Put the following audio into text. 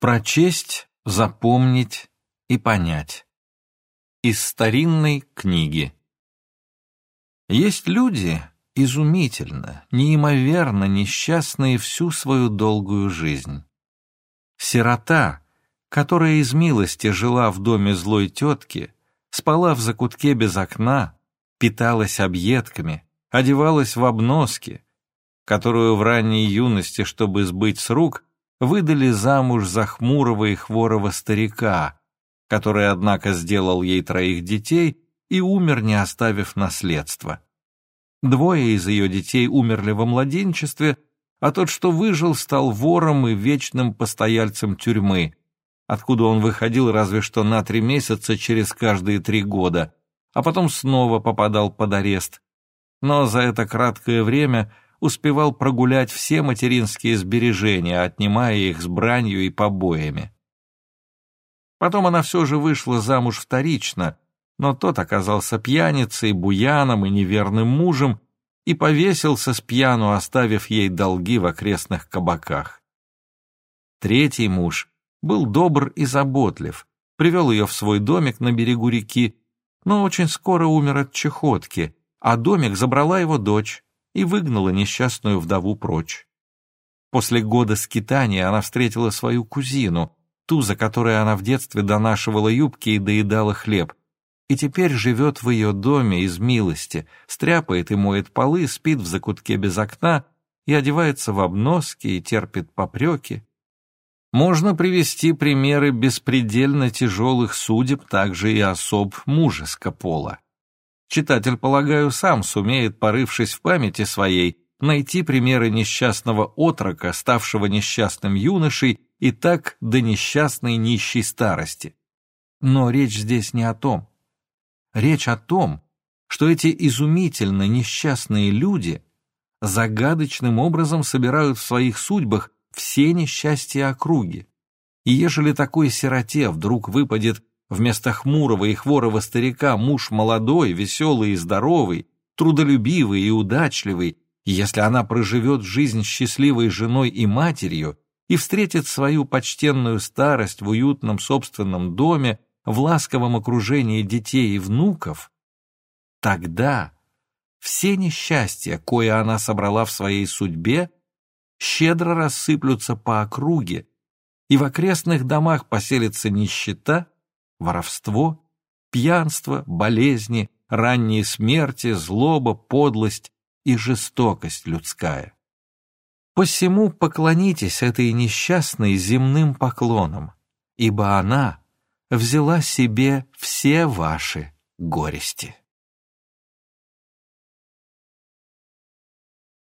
Прочесть, запомнить и понять. Из старинной книги. Есть люди, изумительно, неимоверно несчастные всю свою долгую жизнь. Сирота, которая из милости жила в доме злой тетки, спала в закутке без окна, питалась объедками, одевалась в обноски, которую в ранней юности, чтобы сбыть с рук, выдали замуж за хмурого и хворого старика, который, однако, сделал ей троих детей и умер, не оставив наследства. Двое из ее детей умерли во младенчестве, а тот, что выжил, стал вором и вечным постояльцем тюрьмы, откуда он выходил разве что на три месяца через каждые три года, а потом снова попадал под арест. Но за это краткое время успевал прогулять все материнские сбережения, отнимая их с бранью и побоями. Потом она все же вышла замуж вторично, но тот оказался пьяницей, буяном и неверным мужем и повесился с пьяну, оставив ей долги в окрестных кабаках. Третий муж был добр и заботлив, привел ее в свой домик на берегу реки, но очень скоро умер от чехотки, а домик забрала его дочь, и выгнала несчастную вдову прочь. После года скитания она встретила свою кузину, ту, за которой она в детстве донашивала юбки и доедала хлеб, и теперь живет в ее доме из милости, стряпает и моет полы, спит в закутке без окна и одевается в обноски и терпит попреки. Можно привести примеры беспредельно тяжелых судеб также и особ мужеско пола. Читатель, полагаю, сам сумеет, порывшись в памяти своей, найти примеры несчастного отрока, ставшего несчастным юношей и так до несчастной нищей старости. Но речь здесь не о том. Речь о том, что эти изумительно несчастные люди загадочным образом собирают в своих судьбах все несчастья округи. И ежели такой сироте вдруг выпадет Вместо хмурого и хворого старика муж молодой, веселый и здоровый, трудолюбивый и удачливый, если она проживет жизнь счастливой женой и матерью и встретит свою почтенную старость в уютном собственном доме, в ласковом окружении детей и внуков, тогда все несчастья, кое она собрала в своей судьбе, щедро рассыплются по округе, и в окрестных домах поселится нищета, воровство, пьянство, болезни, ранние смерти, злоба, подлость и жестокость людская. Посему поклонитесь этой несчастной земным поклоном, ибо она взяла себе все ваши горести.